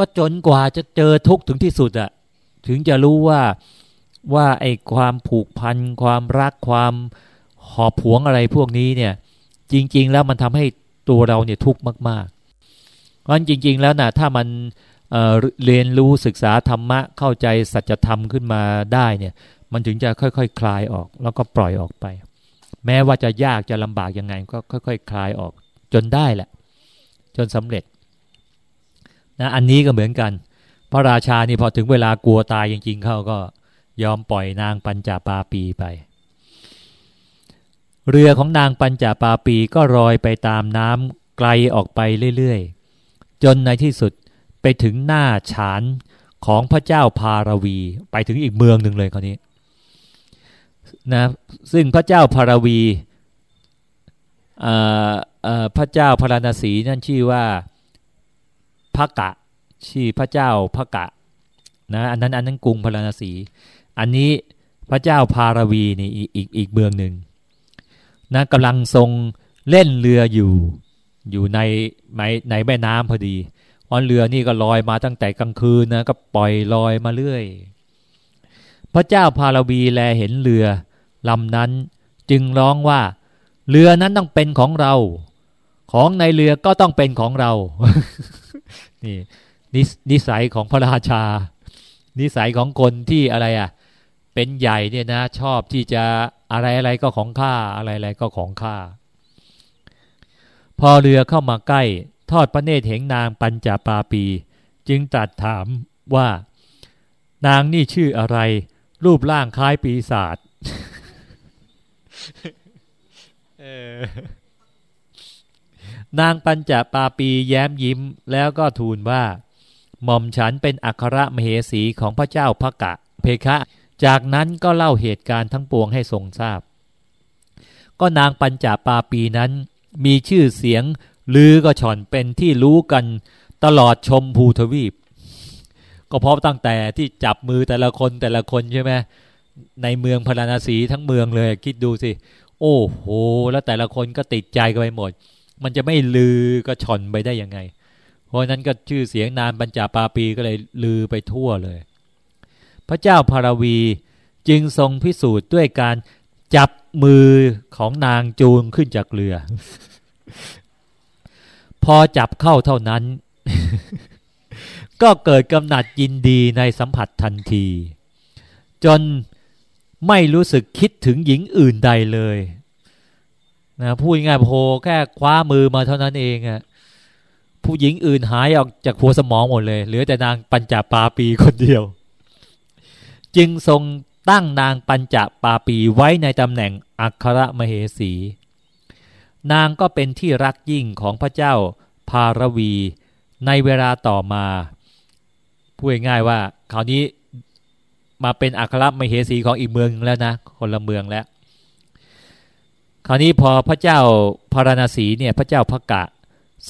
ก็จนกว่าจะเจอทุกข์ถึงที่สุดอะถึงจะรู้ว่าว่าไอ้ความผูกพัน ความรักความหอบหวงอะไรพวกนี้เนี่ย จริง ๆ แล้วมันทำให้ตัวเราเนี่ยทุกข์มากๆเพราะฉะนั้นจริง ๆ แล้วนะถ้ามันเเรียนรู้ศึกษาธรรมะเข้าใจสัจธรรมขึ้นมาได้เนี่ย มันถึงจะค่อยๆคคลายออก แล้วก็ปล่อยออกไป แม้ว่าจะยากจะลำบากยังไง ก็ค่อยๆคคลายออกจนได้แหละ จนสำเร็จ นะอันนี้ก็เหมือนกัน พระราชานี่พอถึงเวลากลัวตายจริง ๆ เข้าก็ยอมปล่อยนางปัญจาปาปีไป เรือของนางปัญจาปาปีก็ลอยไปตามน้ำไกลออกไปเรื่อยๆ จนในที่สุดไปถึงหน้าฉานของพระเจ้าพารวี ไปถึงอีกเมืองหนึ่งเลยคราวนี้นะซึ่งพระเจ้าพารวีพระเจ้าพาราณสีนั่นชื่อว่า พระกะ ชื่อพระเจ้าพระกะนะอันนั้นอันนั้นกรุงพาราณสี อันนี้พระเจ้าพารวีนี่อีกอีกอีกเมืองหนึ่งนะกำลังทรงเล่นเรืออยู่อยู่ในในในแม่น้ำพอดีวันเรือนี่ก็ลอยมาตั้งแต่กลางคืนนะก็ปล่อยลอยมาเรื่อย พระเจ้าพารวีแลเห็นเรือลำนั้นจึงร้องว่า เรือนั้นต้องเป็นของเรา ของในเรือก็ต้องเป็นของเรา นี่นิสัยของพระราชา นิสัยของคนที่อะไรอะ เป็นใหญ่เนี่ยนะ ชอบที่จะอะไรอะไรก็ของข้าอะไรอะไรก็ของข้าพอเรือเข้ามาใกล้ ทอดพระเนตรเห็นนางปัญจาปาปี จึงตรัสถามว่า นางนี่ชื่ออะไร รูปร่างคล้ายปีศาจ นางปัญจปาปีแย้มยิ้ม แล้วก็ทูลว่า หม่อมฉันเป็นอัครมเหสีของพระเจ้าพระกะ เพคะ จากนั้นก็เล่าเหตุการณ์ทั้งปวงให้ทรงทราบ ก็นางปัญจปาปีนั้นมีชื่อเสียงลือก็ช่อนเป็นที่รู้กันตลอดชมภูทวีป ก็เพราะตั้งแต่ที่จับมือแต่ละคนแต่ละคนใช่ไหมในเมืองพาราณสีทั้งเมืองเลยคิดดูสิ โอ้โห แล้วแต่ละคนก็ติดใจกันไปหมด มันจะไม่ลือก็ชอนไปได้ยังไง เพราะนั้นก็ชื่อเสียงนานบรรจาปาปีก็เลยลือไปทั่วเลย พระเจ้าพารวีจึงทรงพิสูจน์ด้วยการจับมือของนางจูงขึ้นจากเรือ พอจับเข้าเท่านั้น ก็เกิดกำหนัดยินดีในสัมผัสทันที จนไม่รู้สึกคิดถึงหญิงอื่นใดเลย นะพูดง่ายโพแค่คว้ามือมาเท่านั้นเองอะผู้หญิงอื่นหายออกจากหัวสมองหมดเลยเหลือแต่นางปัญจปาปีคนเดียว จึงทรงตั้งนางปัญจปาปีไว้ในตำแหน่งอัครมเหสี นางก็เป็นที่รักยิ่งของพระเจ้าพารวีในเวลาต่อมาพูดง่ายว่าคราวนี้มาเป็นอัครมเหสีของอีกเมืองแล้วนะ คนละเมืองแล้ว คราวนี้พอพระเจ้าพาราณสีเนี่ยพระเจ้าพระกะ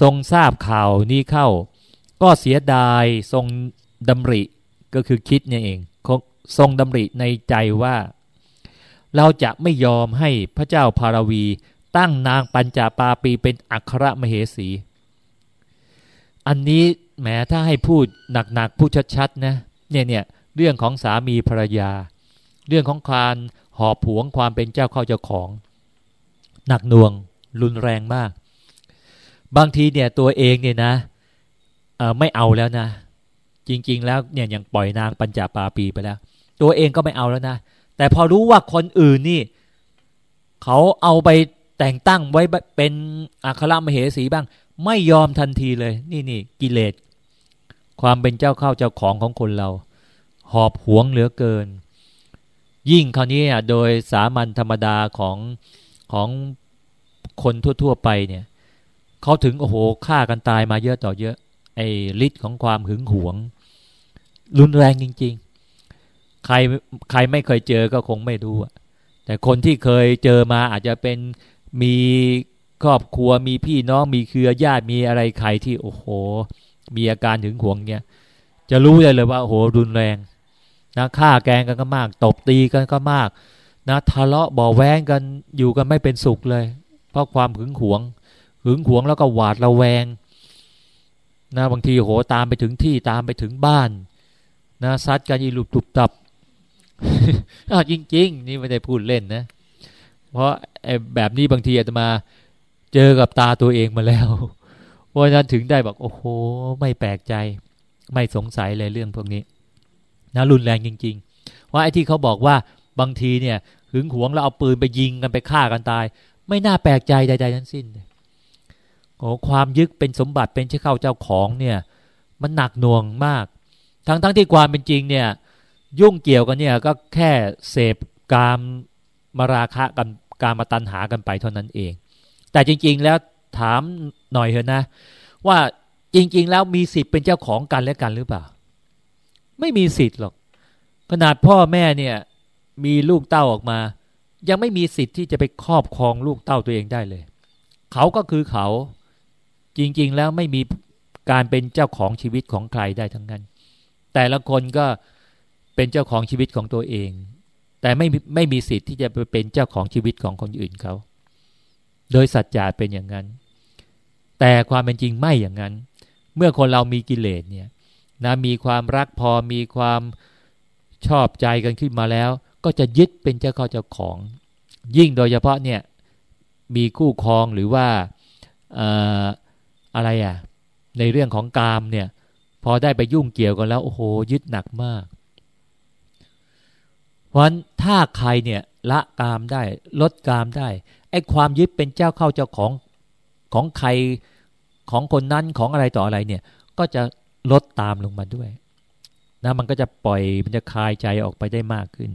ทรงทราบข่าวนี้เข้า ก็เสียดายทรงดำริก็คือคิดเนี่ยเองทรงดำริในใจว่า เราจะไม่ยอมให้พระเจ้าพารวีตั้งนางปัญจาปาปีเป็นอัครมเหสี อันนี้แม้ถ้าให้พูดหนักๆพูดชัดๆนะเนี่ยเนี่ยเรื่องของสามีภรรยา เรื่องของการหอบผวงความเป็นเจ้าเข้าเจ้าของ หนักหน่วง รุนแรงมาก บางทีเนี่ยตัวเองเนี่ยนะไม่เอาแล้วนะ จริง ๆ แล้วเนี่ยยังปล่อยนางปัญจาปาปีไปแล้ว ตัวเองก็ไม่เอาแล้วนะ แต่พอรู้ว่าคนอื่นนี่เขาเอาไปแต่งตั้งไว้เป็นอัครมเหสีบ้าง ไม่ยอมทันทีเลย นี่นี่กิเลสความเป็นเจ้าเข้าเจ้าของของคนเรา หอบหวงเหลือเกิน ยิ่งคราวนี้โดยสามัญธรรมดาของ ของคนทั่ว ๆ ไปเนี่ยเขาถึงโอ้โหฆ่ากันตายมาเยอะต่อเยอะ ไอ้ฤทธิ์ของความหึงหวง รุนแรงจริง ๆ ใครใครไม่เคยเจอก็คงไม่รู้แต่คนที่เคยเจอมาอาจจะเป็นมีครอบครัวมีพี่น้องมีเครือญาติมีอะไรใครที่โอ้โห มีอาการถึงหวงเนี่ยจะรู้เลยเลยว่าโอ้โหรุนแรงนะฆ่าแกงกันก็มาก ตบตีกันก็มาก นะทะเลาะบ่อแว้งกันอยู่กันไม่เป็นสุขเลย เพราะความหึงหวง หึงหวงแล้วก็หวาดระแวงนะบางทีโหตามไปถึงที่ตามไปถึงบ้านนะซัดกันอีลุบตุบตับอ้าวจริง ๆ นี่ไม่ได้พูดเล่นนะ เพราะไอ้แบบนี้บางทีอาตมาเจอกับตาตัวเองมาแล้วเพราะฉะนั้นถึงได้บอกโอ้โห ไม่แปลกใจ ไม่สงสัยเลยเรื่องพวกนี้นะรุนแรงจริง ๆ ว่าไอ้ที่เขาบอกว่าบางทีเนี่ย หึงหวงแล้วเอาปืนไปยิงกันไปฆ่ากันตาย ไม่น่าแปลกใจใดๆทั้งสิ้นโอ้ความยึกเป็นสมบัติเป็นเจ้าเข้าเจ้าของเนี่ย มันหนักหน่วงมาก ทั้งๆทที่ความเป็นจริงเนี่ย ยุ่งเกี่ยวกันเนี่ยก็แค่เสพกามมาราคะกันการมาตันหากันไปเท่านั้นเอง แต่จริง ๆ แล้วถามหน่อยเถอะนะ ว่าจริง ๆ แล้วมีสิทธิ์เป็นเจ้าของกันและกันหรือเปล่า ไม่มีสิทธิ์หรอก ขนาดพ่อแม่เนี่ย มีลูกเต้าออกมา ยังไม่มีสิทธิ์ที่จะไปครอบครองลูกเต้าตัวเองได้เลย เขาก็คือเขาจริง ๆ แล้วไม่มีการเป็นเจ้าของชีวิตของใครได้ทั้งนั้น แต่ละคนก็เป็นเจ้าของชีวิตของตัวเอง แต่ไม่ไม่มีสิทธิ์ที่จะไปเป็นเจ้าของชีวิตของคนอื่นเขา โดยสัจจะเป็นอย่างนั้น แต่ความเป็นจริงไม่อย่างนั้น เมื่อคนเรามีกิเลสเนี่ยนะมีความรักพอมีความชอบใจกันขึ้นมาแล้ว ก็จะยึดเป็นเจ้าข้าเจ้าของ ยิ่งโดยเฉพาะเนี่ยมีคู่ครองหรือว่าอะไรอะ่ะในเรื่องของกามเนี่ย พอได้ไปยุ่งเกี่ยวกันแล้ว โอ้โห ยึดหนักมาก เพราะฉะนั้นถ้าใครเนี่ยละกามได้ ลดกามได้ไอ้ความยึดเป็นเจ้าเข้าเจ้าของของใครของคนนั้นของอะไรต่ออะไรเนี่ย ก็จะลดตามลงมาด้วยนะมันก็จะปล่อยมันจะคลายใจออกไปได้มากขึ้น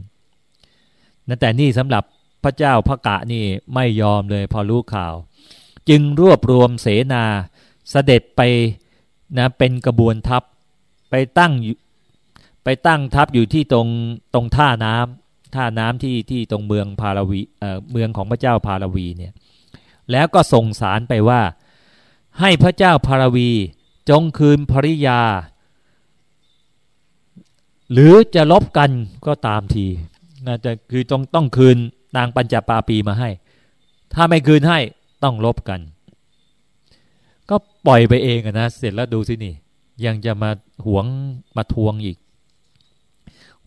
นะแต่นี่สำหรับพระเจ้าพระกะนี่ไม่ยอมเลยพอรู้ข่าว จึงรวบรวมเสนาเสด็จไปนะเป็นกระบวนทัพไปตั้งไปตั้งทัพอยู่ที่ตรงตรงท่าน้ำท่าน้ำที่ที่ตรงเมืองพาราวีเอ่อเมืองของพระเจ้าพาราวีเนี่ยแล้วก็ส่งสารไปว่า ให้พระเจ้าพาราวีจงคืนภริยา หรือจะลบกันก็ตามที น่าจะคือต้องต้องคืนนางปัญจปาปีมาให้ ถ้าไม่คืนให้ต้องลบกัน ก็ปล่อยไปเองนะเสร็จแล้วดูสินี่ ยังจะมาหวงมาทวงอีก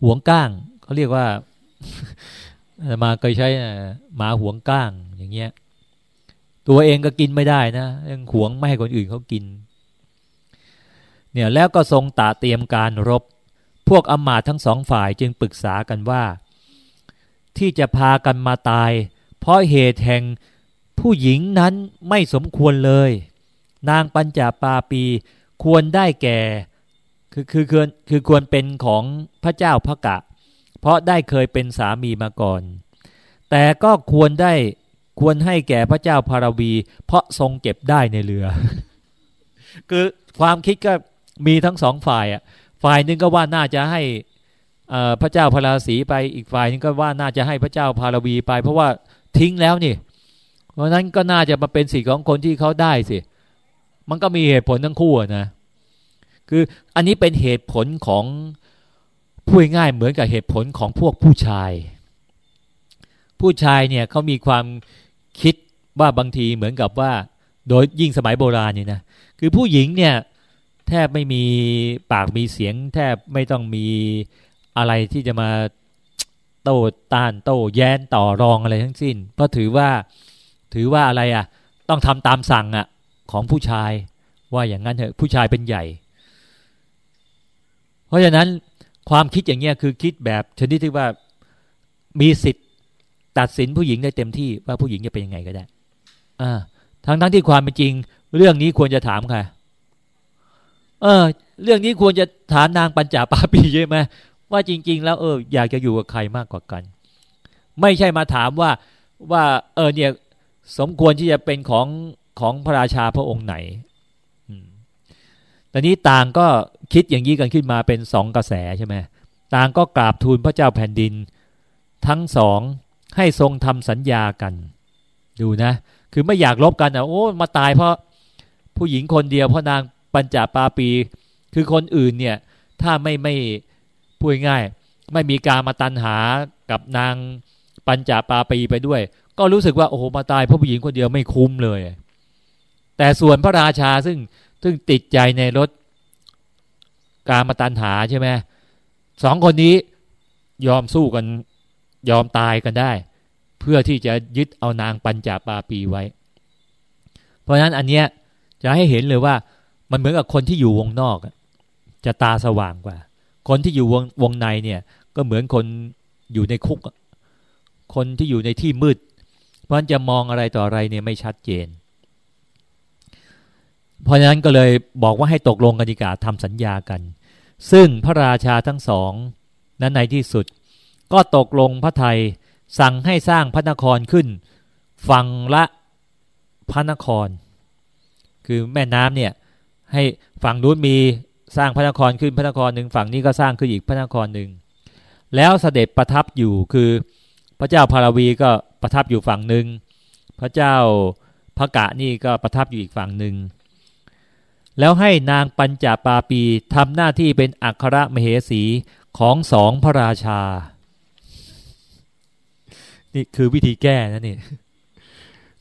หวงก้างเขาเรียกว่ามาเคยใช้หมาหวงก้างอย่างเงี้ย ตัวเองก็กินไม่ได้นะยังหวงไม่ให้คนอื่นเขากิน เนี่ยแล้วก็ทรงตาเตรียมการรบ พวกอมาตทั้งสองฝ่ายจึงปรึกษากันว่า ที่จะพากันมาตาย เพราะเหตุแห่งผู้หญิงนั้นไม่สมควรเลย นางปัญจาปาปีควรได้แก่ คือคือควรคือควรเป็นของพระเจ้าพระกะ เพราะได้เคยเป็นสามีมาก่อน แต่ก็ควรได้ควรให้แก่พระเจ้าพาราวี เพราะทรงเก็บได้ในเรือ คือความคิดก็มีทั้งสองฝ่ายอะ ฝ่ายหนึ่งก็ว่าน่าจะให้ พระเจ้าพาราสีไปอีกฝ่ายนึงก็ว่าน่าจะให้พระเจ้าพาราวีไป เพราะว่าทิ้งแล้วนี่ เพราะนั้นก็น่าจะมาเป็นสิทธิของคนที่เขาได้สิ มันก็มีเหตุผลทั้งคู่นะ คืออันนี้เป็นเหตุผลของพูดง่ายเหมือนกับเหตุผลของพวกผู้ชาย ผู้ชายเนี่ยเขามีความคิดว่าบางทีเหมือนกับว่า โดยยิ่งสมัยโบราณนี่นะคือผู้หญิงเนี่ยแทบไม่มีปากมีเสียง แทบไม่ต้องมี อะไรที่จะมาโต้ต้านโต้แย้นต่อรองอะไรทั้งสิ้น เพราะถือว่าถือว่าอะไรอะ ต้องทำตามสั่งอะของผู้ชายว่าอย่างนั้นเถอะผู้ชายเป็นใหญ่ เพราะฉะนั้นความคิดอย่างเงี้ยคือคิดแบบชนิดที่ว่ามีสิทธิ์ตัดสินผู้หญิงได้เต็มที่ว่าผู้หญิงจะเป็นยังไงก็ได้ อ่า ทั้งทั้งที่ความเป็นจริง เรื่องนี้ควรจะถามใครเออ เรื่องนี้ควรจะถามนางปัญจาปาปีใช่ไหม ว่าจริง ๆ แล้วเอออยากจะอยู่กับใครมากกว่ากัน ไม่ใช่มาถามว่าว่าเออเนี่ยสมควรที่จะเป็นของของพระราชาพระองค์ไหนตอนนี้ต่างก็คิดอย่างนี้กันขึ้นมาเป็นสองกระแสใช่ไหมต่างก็กราบทูลพระเจ้าแผ่นดิน ทั้งสองให้ทรงทำสัญญากัน ดูนะ คือไม่อยากลบกันอะโอ้มาตายเพราะผู้หญิงคนเดียวเพราะนางปัญจาปาปี คือคนอื่นเนี่ย ถ้าไม่ไม่ พูดง่าย ไม่มีการมาตันหากับนางปัญจาปาปีไปด้วย ก็รู้สึกว่าโอ้โหมาตายเพราะผู้หญิงคนเดียวไม่คุ้มเลย แต่ส่วนพระราชาซึ่งซึ่งติดใจในรถการมาตันหาใช่ไหมสองคนนี้ยอมสู้กันยอมตายกันได้ เพื่อที่จะยึดเอานางปัญจาปาปีไว้ เพราะฉะนั้นอันเนี้ยจะให้เห็นเลยว่ามันเหมือนกับคนที่อยู่วงนอก จะตาสว่างกว่า คนที่อยู่วงวงในเนี่ยก็เหมือนคนอยู่ในคุก คนที่อยู่ในที่มืด เพราะฉะนั้นจะมองอะไรต่ออะไรเนี่ยไม่ชัดเจน เพราะฉะนั้นก็เลยบอกว่าให้ตกลงกันดีก่าทำสัญญากัน ซึ่งพระราชาทั้งสองนั้นในที่สุด ก็ตกลงพระไทยสั่งให้สร้างพระนครขึ้น ฝั่งละพระนคร คือแม่น้ำเนี่ยให้ฝั่งนู้นมี สร้างพระนครขึ้นพระนครหนึ่งฝั่งนี้ก็สร้างขึ้นอีกพระนครหนึ่งแล้วเสด็จประทับอยู่คือพระเจ้าพาราวีก็ประทับอยู่ฝั่งหนึ่งพระเจ้าพระกะนี่ก็ประทับอยู่อีกฝั่งหนึ่งแล้วให้นางปัญจาปาปีทำหน้าที่เป็นอัครมเหสีของสองพระราชา นี่คือวิธีแก้นะนี่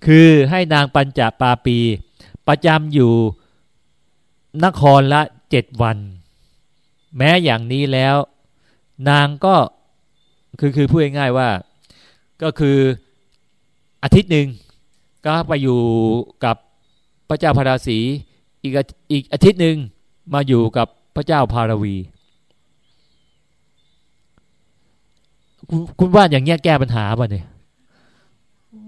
คือให้นางปัญจาปาปี ประจำอยู่นครละ เจ็ดวัน แม้อย่างนี้แล้ว นางก็คือคือพูดง่ายๆว่า ก็คืออาทิตย์หนึ่งก็ไปอยู่กับพระเจ้าพาราสี อีกอีกอาทิตย์หนึ่งมาอยู่กับพระเจ้าพาราวี คุณคุณว่าอย่างเงี้ยแก้ปัญหาป่ะเนี่ย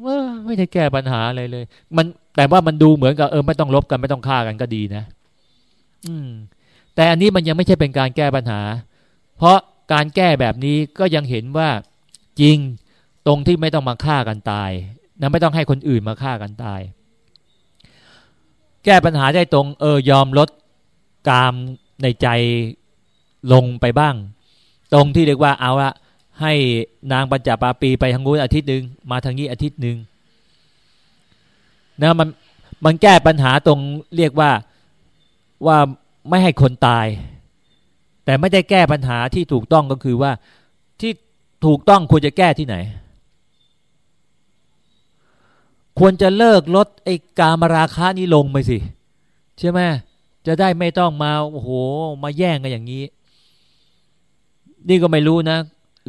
ว่าไม่ได้แก้ปัญหาอะไรเลย มันแต่ว่ามันดูเหมือนกับเออไม่ต้องลบกันไม่ต้องฆ่ากันก็ดีนะ อืม แต่อันนี้มันยังไม่ใช่เป็นการแก้ปัญหา เพราะการแก้แบบนี้ก็ยังเห็นว่าจริงตรงที่ไม่ต้องมาฆ่ากันตายนะไม่ต้องให้คนอื่นมาฆ่ากันตาย แก้ปัญหาได้ตรง เออยอมลดกามในใจลงไปบ้าง ตรงที่เรียกว่าเอาละให้นางปัญจปาปีไปทางนู้นอาทิตย์หนึ่งมาทางนี้อาทิตย์หนึ่งนะมันมันแก้ปัญหาตรงเรียกว่า ว่าไม่ให้คนตาย แต่ไม่ได้แก้ปัญหาที่ถูกต้องก็คือว่าที่ถูกต้องควรจะแก้ที่ไหน ควรจะเลิกลดไอ้กามราคานี้ลงไปสิ ใช่ไหมจะได้ไม่ต้องมาโอ้โหมาแย่งกันอย่างนี้ นี่ก็ไม่รู้นะ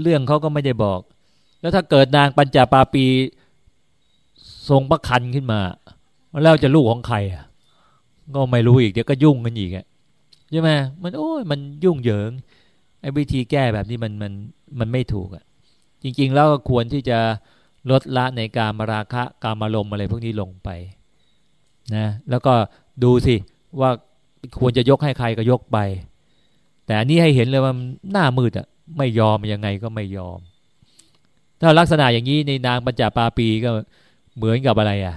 เรื่องเขาก็ไม่ได้บอก แล้วถ้าเกิดนางปัญจาปาปีทรงประคันขึ้นมา แล้วจะลูกของใครอะ ก็ไม่รู้อีกเดี๋ยวก็ยุ่งกันอีกอะใช่ไหมมันโอ้ยมันยุ่งเหยิงไอ้วิธีแก้แบบนี้มันมันมันไม่ถูกอะจริง ๆ แล้วก็ควรที่จะลดละในการมาราคะการมาลมอะไรพวกนี้ลงไปนะแล้วก็ดูสิว่าควรจะยกให้ใครก็ยกไป แต่อันนี้ให้เห็นเลยว่าหน้ามืดอะไม่ยอมยังไงก็ไม่ยอม ถ้าลักษณะอย่างนี้ในนางปัญจปาปีก็เหมือนกับอะไรอะ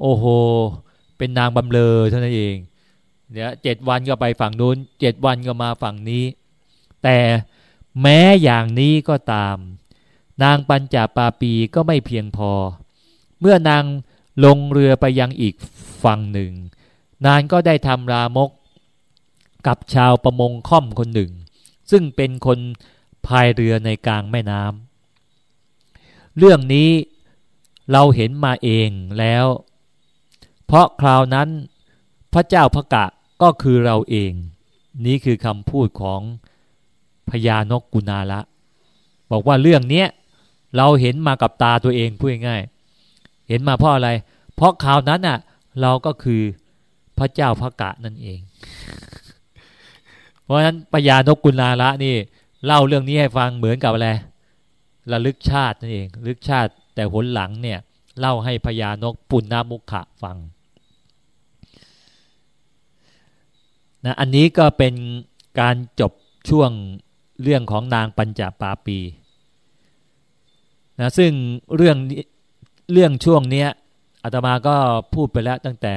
โอ้โห เป็นนางบำเลอเท่านั้นเองเนี่ยเจ็ดวันก็ไปฝั่งนู้นเจ็ดวันก็มาฝั่งนี้ แต่แม้อย่างนี้ก็ตาม นางปัญจาปาปีก็ไม่เพียงพอ เมื่อนางลงเรือไปยังอีกฝั่งหนึ่ง นางก็ได้ทำรามกกับชาวประมงค่อมคนหนึ่ง ซึ่งเป็นคนพายเรือในกลางแม่น้ำเรื่องนี้เราเห็นมาเองแล้ว เพราะคราวนั้นพระเจ้าพระกะก็คือเราเอง นี่คือคำพูดของพญานกกุณาละ บอกว่าเรื่องเนี้ยเราเห็นมากับตาตัวเองพูดง่ายเห็นมาเพราะอะไร เพราะข่าวนั้นอะ เราก็คือพระเจ้าพระกะนั่นเอง เพราะฉะนั้นปยานกกุลาละนี่ เล่าเรื่องนี้ให้ฟังเหมือนกับอะไรระลึกชาตินั่นเอง ลึกชาติแต่หนหลังเนี่ย เล่าให้พญานกปุณณมุขะฟัง นะอันนี้ก็เป็นการจบช่วงเรื่องของนางปัญจปาปีนะซึ่งเรื่องเรื่องช่วงเนี้ยอาตมาก็พูดไปแล้วตั้งแต่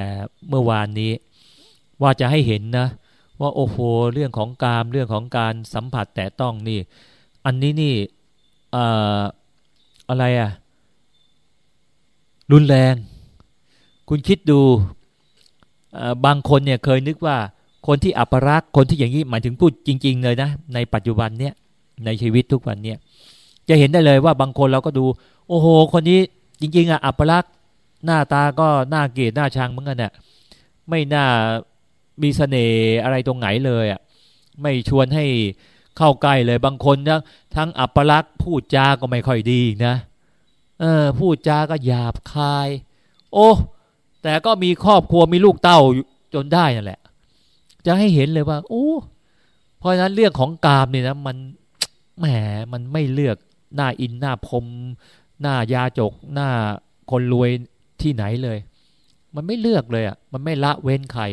เมื่อวานนี้ ว่าจะให้เห็นนะ ว่าโอ้โหเรื่องของการเรื่องของการสัมผัสแต่ต้องนี่ อันนี้นี่อะไรอะ่ะรุนแรง คุณคิดดูบางคนเนี่ยเคยนึกว่า คนที่อัปรักษ์คนที่อย่างนี้หมายถึงพูดจริง ๆ เลยนะ ในปัจจุบันเนี่ยในชีวิตทุกวันเนี่ยจะเห็นได้เลยว่าบางคนเราก็ดู โอ้โห คนนี้จริง ๆอะอัปลักษ์หน้าตาก็น่าเกลียดหน้าชังเหมือนกันเนี่ยไม่น่ามีเสน่ห์อะไรตรงไหนเลยอะไม่ชวนให้เข้าใกล้เลยบางคนนะทั้งอัปลักษ์พูดจาก็ไม่ค่อยดีนะเออพูดจาก็หยาบคาย โอ้แต่ก็มีครอบครัวมีลูกเต้าจนได้นั่นแหละ จะให้เห็นเลยว่า โอ้เพราะฉะนั้นเรื่องของกามเนี่ยนะมันแหมมันไม่เลือกหน้าอินหน้าพรมหน้ายาจกหน้าคนรวยที่ไหนเลย มันไม่เลือกเลยอะมันไม่ละเว้นใคร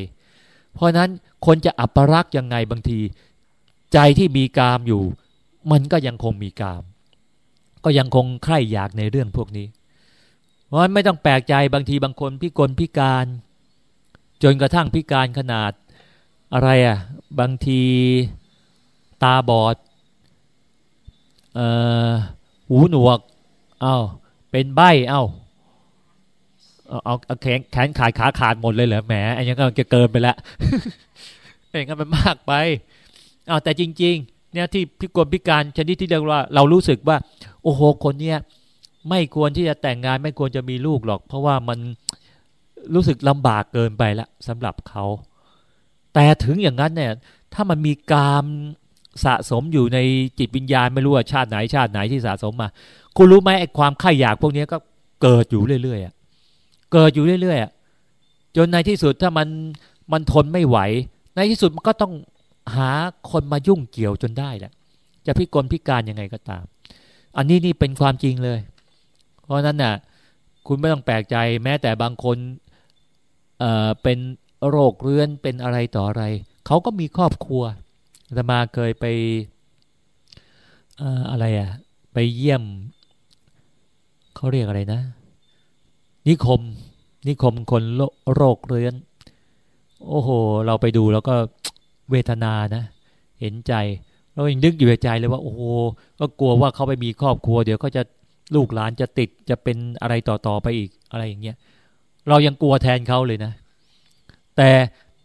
เพราะนั้นคนจะอัปรักยังไงบางที ใจที่มีกามอยู่ มันก็ยังคงมีกาม ก็ยังคงใคร่อยากในเรื่องพวกนี้ เพราะไม่ต้องแปลกใจบางทีบางคนพิกลพิการ จนกระทั่งพิการขนาด อะไรอะ บางทีตาบอดเอ่อหูหนวกเอา้าเป็นใบเอา้าเอาเอาแขนแขนขาดขาขาดหมดเลยเหรอแหมอันนี้ก็จะเกินไปแล้วเองก็มันมากไปเอาแต่จริง ๆ เนี่ยที่พิกลพิการชนิดที่เรียกว่า เรารู้สึกว่า โอ้โหคนเนี้ยไม่ควรที่จะแต่งงานไม่ควรจะมีลูกหรอก เพราะว่ามันรู้สึกลำบากเกินไปละสำหรับเขา แต่ถึงอย่างนั้นเนี่ยถ้ามันมีกามสะสมอยู่ในจิตวิญญาณไม่รู้ว่าชาติไหนชาติไหนที่สะสมมาคุณรู้ไหมไอ้ความข่ายอยากพวกนี้ก็เกิดอยู่เรื่อยๆเกิดอยู่เรื่อยๆจนในที่สุดถ้ามันมันทนไม่ไหว ในที่สุดมันก็ต้องหาคนมายุ่งเกี่ยวจนได้แหละ จะพิกลพิการยังไงก็ตาม อันนี้นี่เป็นความจริงเลย เพราะนั้นน่ะ คุณไม่ต้องแปลกใจแม้แต่บางคนเอ่อเป็น โรคเรื้อนเป็นอะไรต่ออะไร เขาก็มีครอบครัวธรรมาเคยไปอะไรอะไปเยี่ยม เขาเรียกอะไรนะ นิคม นิคมคนโรคเรื้อน โอ้โห เราไปดูแล้วก็เวทนานะ เห็นใจ เรายังนึกอยู่ในใจเลยว่า โอ้โห ก็กลัวว่าเขาไปมีครอบครัว เดี๋ยวเขาจะลูกหลานจะติดจะเป็นอะไรต่อๆไปอีกอะไรอย่างเงี้ย เรายังกลัวแทนเขาเลยนะ แต่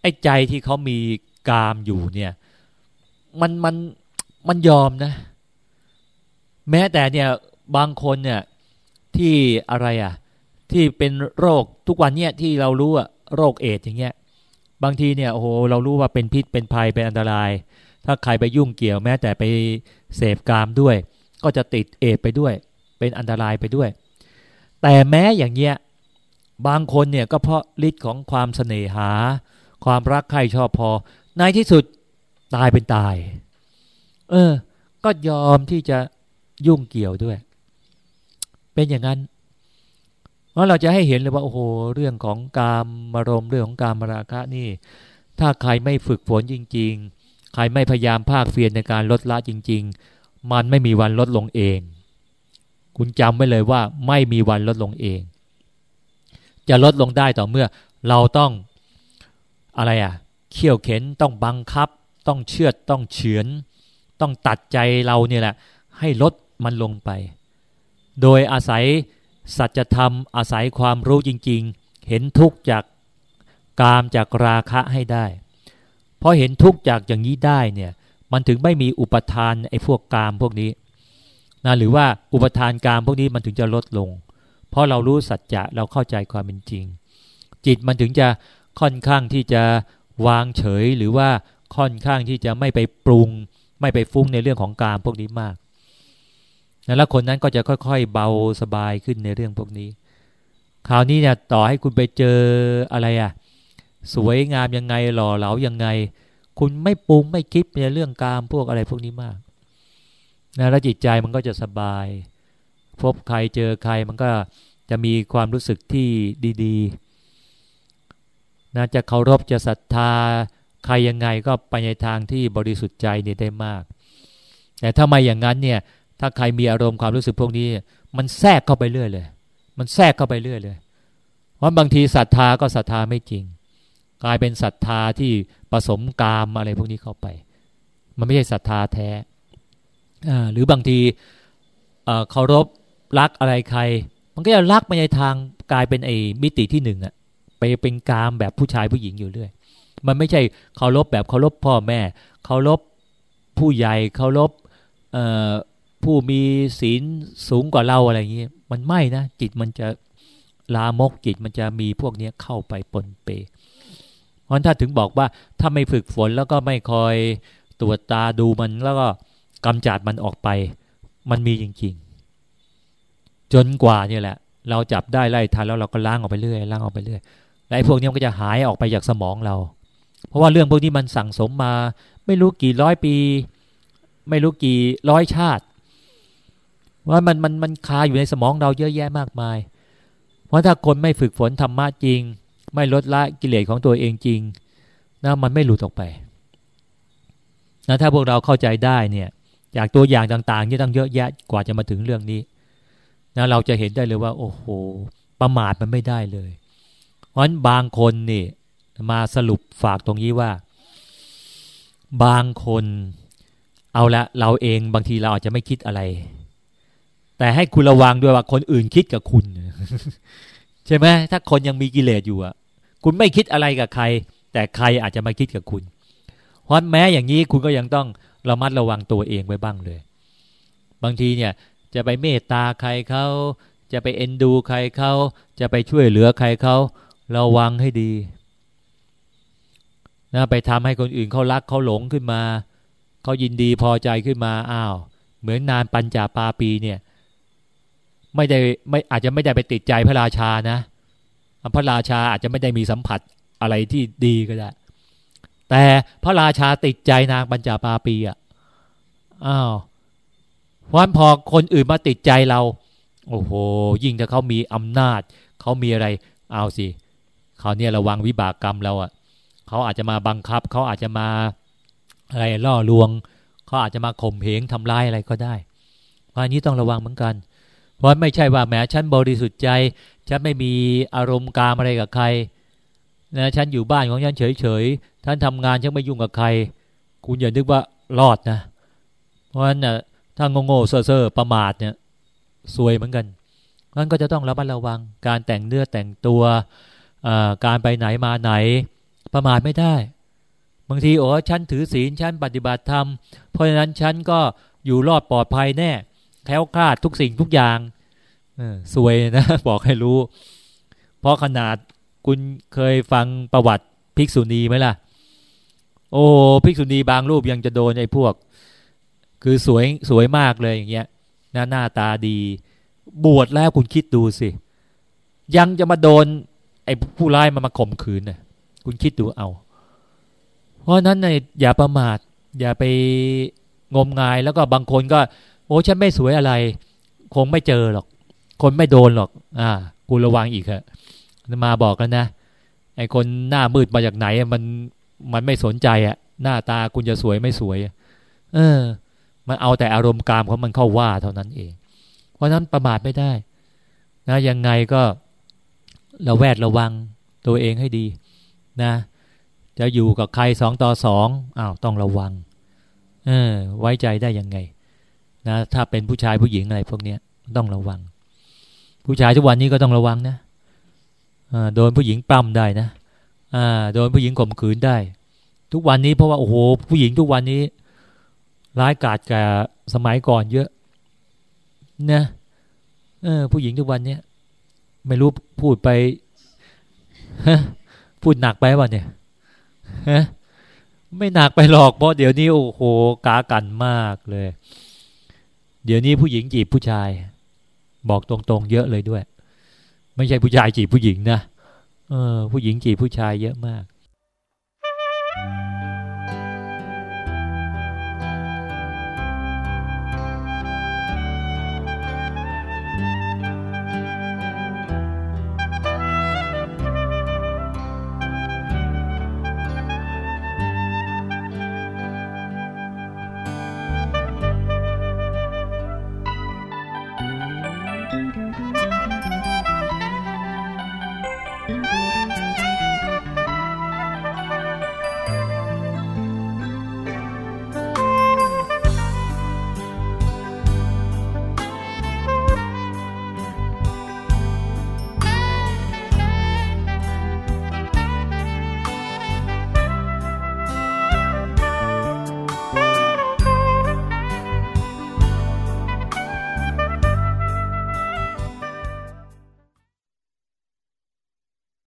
ไอ้ใจที่เขามีกามอยู่เนี่ย มันมันมันยอมนะ แม้แต่เนี่ยบางคนเนี่ยที่อะไรอะ ที่เป็นโรคทุกวันเนี่ยที่เรารู้อะโรคเอดอย่างเงี้ย บางทีเนี่ยโอ้โหเรารู้ว่าเป็นพิษเป็นภัยเป็นอันตราย ถ้าใครไปยุ่งเกี่ยวแม้แต่ไปเสพกามด้วย ก็จะติดเอดไปด้วย เป็นอันตรายไปด้วย แต่แม้อย่างเงี้ย บางคนเนี่ยก็เพราะฤทธิ์ของความเสน่หา ความรักใคร่ชอบพอ ในที่สุดตายเป็นตาย เออ ก็ยอมที่จะยุ่งเกี่ยวด้วย เป็นอย่างนั้นเพราะเราจะให้เห็นเลยว่าโอ้โหเรื่องของการมารมเรื่องของการมราคะนี่ ถ้าใครไม่ฝึกฝนจริง ๆ ใครไม่พยายามภาคเพียรในการลดละจริง ๆ มันไม่มีวันลดลงเอง คุณจำไว้เลยว่าไม่มีวันลดลงเอง จะลดลงได้ต่อเมื่อเราต้องอะไรอะเขี่ยวเข็นต้องบังคับ ต้องเชือดต้องเฉือน ต้องตัดใจเราเนี่ยแหละ ให้ลดมันลงไป โดยอาศัยสัจธรรมอาศัยความรู้จริง ๆ เห็นทุกจากกามจากราคะให้ได้ เพราะเห็นทุกจากอย่างนี้ได้เนี่ยมันถึงไม่มีอุปทานไอ้พวกกามพวกนี้นะหรือว่าอุปทานกามพวกนี้มันถึงจะลดลง เพราะเรารู้สัจจะเราเข้าใจความเป็นจริง จิตมันถึงจะค่อนข้างที่จะวางเฉยหรือว่าค่อนข้างที่จะไม่ไปปรุง ไม่ไปฟุ้งในเรื่องของการพวกนี้มากแล้วคนนั้นก็จะค่อยๆ เบาสบายขึ้นในเรื่องพวกนี้ คราวนี้เนี่ยต่อให้คุณไปเจออะไรอะ่ะสวยงามยังไงหล่อเหลายังไง คุณไม่ปรุงไม่คิดในเรื่องการพวกอะไรพวกนี้มากนะแล้วจิตใจมันก็จะสบาย พบใครเจอใครมันก็จะมีความรู้สึกที่ดีๆนะจะเคารพจะศรัทธา ใครยังไงก็ไปในทางที่บริสุทธิ์ใจนี่ได้มาก แต่ถ้าไม่อย่างนั้นเนี่ยถ้าใครมีอารมณ์ความรู้สึกพวกนี้ มันแทรกเข้าไปเรื่อยเลย มันแทรกเข้าไปเรื่อยเลยเพราะบางทีศรัทธาก็ศรัทธาไม่จริง กลายเป็นศรัทธาที่ผสมกามอะไรพวกนี้เข้าไป มันไม่ใช่ศรัทธาแท้หรือบางทีเคารพ รักอะไรใคร มันก็จะรักไปในทางกลายเป็นไอ้มิติที่หนึ่งอะไปเป็นกามแบบผู้ชายผู้หญิงอยู่เรื่อย มันไม่ใช่เคารพแบบเคารพพ่อแม่เคารพผู้ใหญ่เคารพผู้มีศีลสูงกว่าเราอะไรอย่างเงี้ยมันไม่นะจิตมันจะลามกจิตมันจะมีพวกนี้เข้าไปปนเปเพราะถ้าถึงบอกว่าถ้าไม่ฝึกฝนแล้วก็ไม่คอยตรวจตาดูมันแล้วก็กำจัดมันออกไป มันมีจริง จนกว่าเนี่ยแหละ เราจับได้ไล่ทันแล้วเราก็ล้างออกไปเรื่อยล้างออกไปเรื่อยแล้วไอ้พวกนี้มันก็จะหายออกไปจากสมองเรา เพราะว่าเรื่องพวกนี้มันสั่งสมมา ไม่รู้กี่ร้อยปี ไม่รู้กี่ร้อยชาติ ว่ามันมันมันคาอยู่ในสมองเราเยอะแยะมากมาย เพราะถ้าคนไม่ฝึกฝนธรรมะจริง ไม่ลดละกิเลสของตัวเองจริงนะมันไม่หลุดออกไปนะถ้าพวกเราเข้าใจได้เนี่ยจากตัวอย่างต่างๆที่ตั้งเยอะแยะกว่าจะมาถึงเรื่องนี้ นะเราจะเห็นได้เลยว่า โอ้โห ประมาทมันไม่ได้เลย เพราะฉะนั้นบางคนนี่มาสรุปฝากตรงนี้ว่า บางคนเอาละเราเองบางทีเราอาจจะไม่คิดอะไร แต่ให้คุณระวังด้วยว่าคนอื่นคิดกับคุณ ใช่ไหมถ้าคนยังมีกิเลสอยู่อะ คุณไม่คิดอะไรกับใคร แต่ใครอาจจะมาคิดกับคุณ เพราะแม้อย่างนี้คุณก็ยังต้องระมัดระวังตัวเองไว้บ้างเลย บางทีเนี่ย จะไปเมตตาใครเขาจะไปเอ็นดูใครเขาจะไปช่วยเหลือใครเขาระวังให้ดีนะไปทำให้คนอื่นเขารักเขาหลงขึ้นมาเขายินดีพอใจขึ้นมาอ้าว เหมือนนานปัญจาปาปีเนี่ย ไม่ได้ไม่อาจจะไม่ได้ไปติดใจพระราชานะพระราชาอาจจะไม่ได้มีสัมผัสอะไรที่ดีก็ได้ แต่พระราชาติดใจนางปัญจาปาปีอะอ้าว เพราะพอคนอื่นมาติดใจเรา โอ้โห ยิ่งถ้าเขามีอำนาจ เขามีอะไรเอาสิเขาเนี่ยระวังวิบากกรรมเราอะเขาอาจจะมาบังคับ เขาอาจจะมาอะไรล่อลวง เขาอาจจะมาข่มเหงทำร้ายอะไรก็ได้เพราะอันนี้ต้องระวังเหมือนกัน เพราะไม่ใช่ว่าแม้ฉันบริสุทธิ์ใจ ฉันไม่มีอารมณ์กามอะไรกับใครนะฉันอยู่บ้านของฉันเฉยๆท่านทำงานฉันไม่ยุ่งกับใคร คุณอย่านึกว่ารอดนะ เพราะฉะนั้นนะ ถ้าโง่ๆเซ่อๆประมาทเนี่ยซวยเหมือนกันนั้นก็จะต้องระมัดระวังการแต่งเนื้อแต่งตัวการไปไหนมาไหน ประมาทไม่ได้ บางทีโอ้ฉันถือศีลฉันปฏิบัติธรรม เพราะฉะนั้นฉันก็อยู่รอดปลอดภัยแน่แคล้วคลาดทุกสิ่งทุกอย่างสวยนะบอกให้รู้ เพราะขนาดคุณเคยฟังประวัติภิกษุณีไหมล่ะ โอ้ภิกษุณีบางรูปยังจะโดนไอ้พวก คือสวยสวยมากเลยอย่างเงี้ยหน้าหน้าตาดี บวชแล้วคุณคิดดูสิ ยังจะมาโดน ไอ้ผู้ร้ายมามาข่มขืนน่ะคุณคิดดูเอา เพราะนั้นเนี่ยอย่าประมาท อย่าไปงมงายแล้วก็บางคนก็ โอ้ฉันไม่สวยอะไร คงไม่เจอหรอก คนไม่โดนหรอก อ่ากูระวังอีกอะมาบอกกันนะไอคนหน้ามืดมาจากไหนมันมันไม่สนใจอะหน้าตาคุณจะสวยไม่สวย เออ มันเอาแต่อารมณ์กามของมันเข้าว่าเท่านั้นเอง เพราะนั้นประมาทไม่ได้นะยังไงก็ระแวดระวังตัวเองให้ดีนะ จะอยู่กับใครสองต่อสองอ้าวต้องระวังเออไว้ใจได้ยังไงนะถ้าเป็นผู้ชายผู้หญิงอะไรพวกนี้ต้องระวัง ผู้ชายทุกวันนี้ก็ต้องระวังนะโดนผู้หญิงปั้มได้นะโดนผู้หญิงข่มขืนได้ ทุกวันนี้เพราะว่าโอ้โหผู้หญิงทุกวันนี้ ร้ายกาจกับสมัยก่อนเยอะนะเออ ผู้หญิงทุกวันเนี้ยไม่รู้พูดไปพูดหนักไปวะเนี่ยฮะไม่หนักไปหรอกเพราะเดี๋ยวนี้โอ้โหกากันมากเลย เดี๋ยวนี้ผู้หญิงจีบผู้ชาย บอกตรงๆ เยอะเลยด้วย ไม่ใช่ผู้ชายจีบผู้หญิงนะเออ ผู้หญิงจีบผู้ชายเยอะมาก